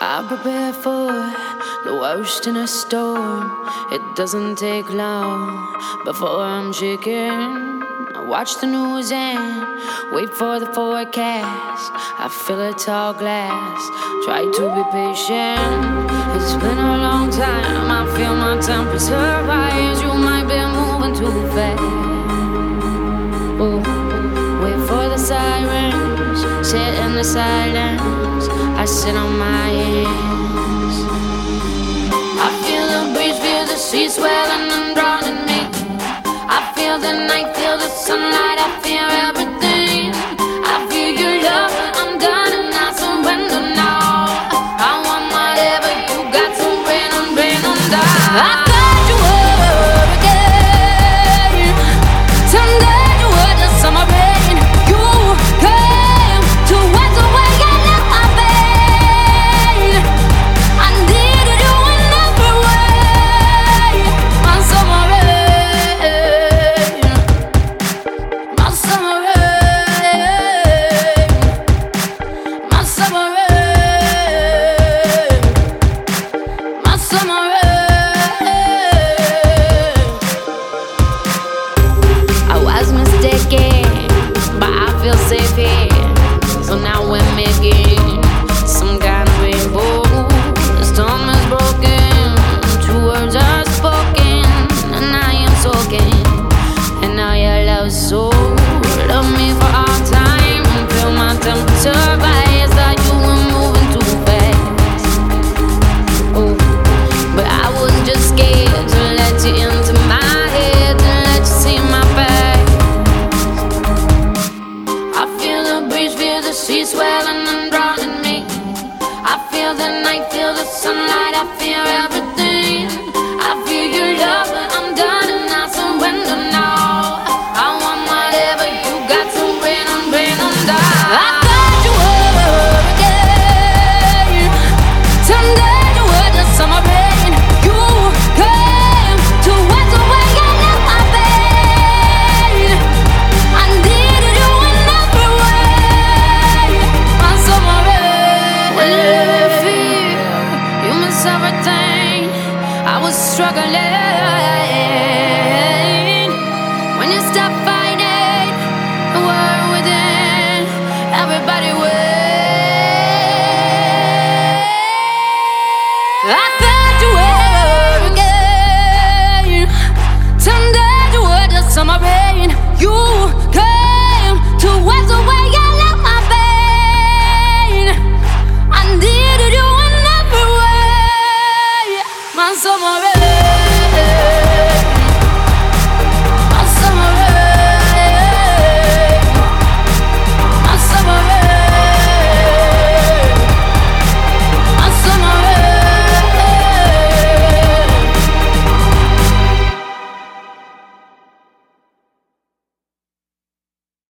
I prepare for the worst in a storm. It doesn't take long before I'm shaking. I watch the news and wait for the forecast. I fill a tall glass, try to be patient. It's been a long time. I feel my temperature rise. The silence. I sit on my hands. I feel the breeze, feel the sea swelling and drowning me. I feel the night, feel the sunlight, I feel everything. My summer feel the night, feel the sunlight, I feel everything. I feel your love, but I'm done and I surrender now. I want whatever you got, so rain on, rain on down. Everything, I was struggling. When you stop fighting, the world within, everybody wins. I thought you were again. You were the summer rain. You